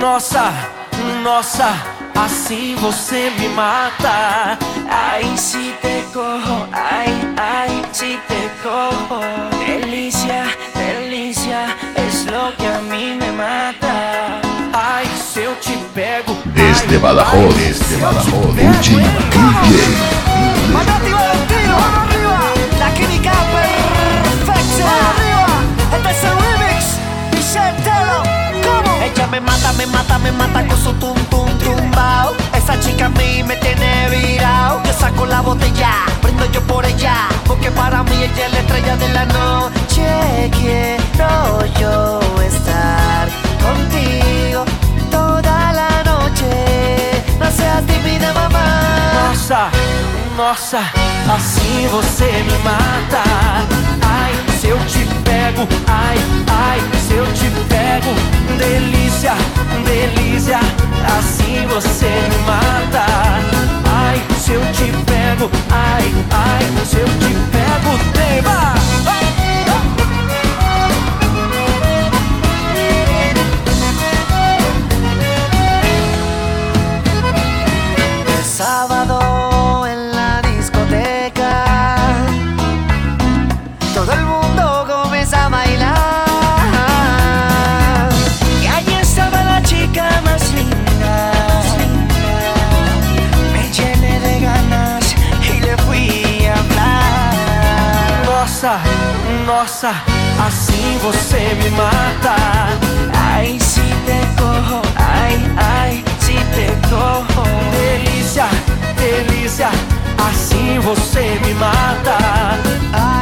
Nossa, nossa, assim você me mata. Ai, se te cojo, ai, ai, si te cojo. Delícia, delícia, es lo que a mí me mata. Ai, se eu te pego. Desde Badajoz, desde se Badajoz, pego, DJ, me mata, me mata, me mata con su tum tum tumbao. Esa chica a mí me tiene virado. Yo saco la botella, brindo yo por ella. Porque para mí ella es la estrella de la noche. Quiero yo estar contigo toda la noche. No seas tímida, mamá. Nossa, nossa, assim você me mata. Delícia, Nossa, nossa, assim você me mata. Ai, se pegou, ai, ai, se pegou. Delícia, delícia, assim você me mata. Ai,